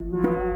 Hare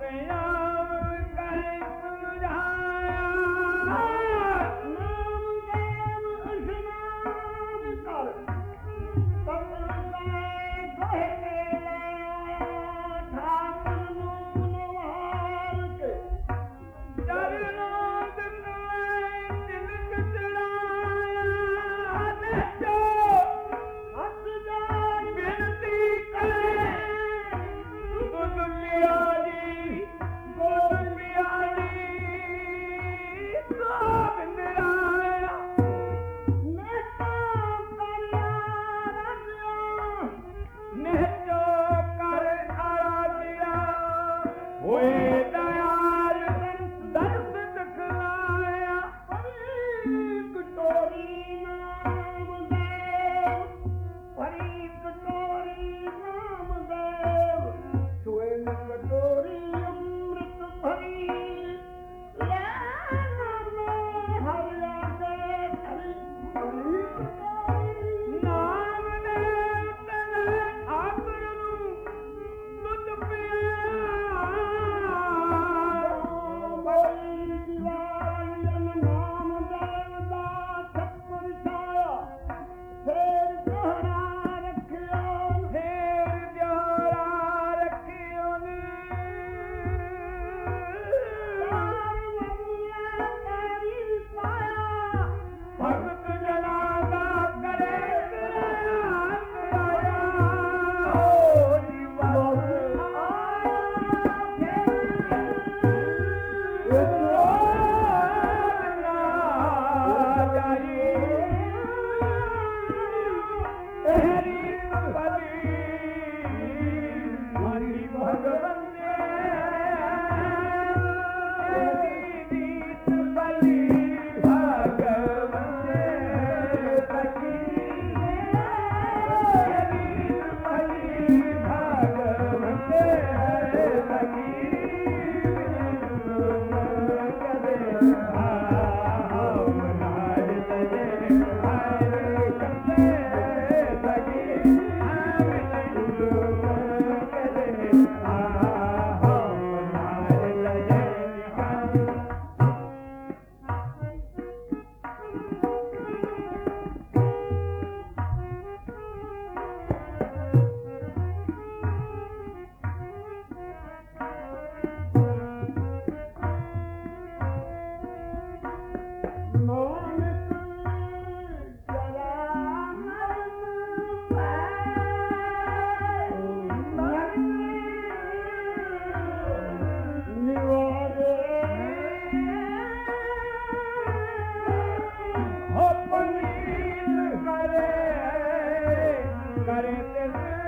man. the. Yeah.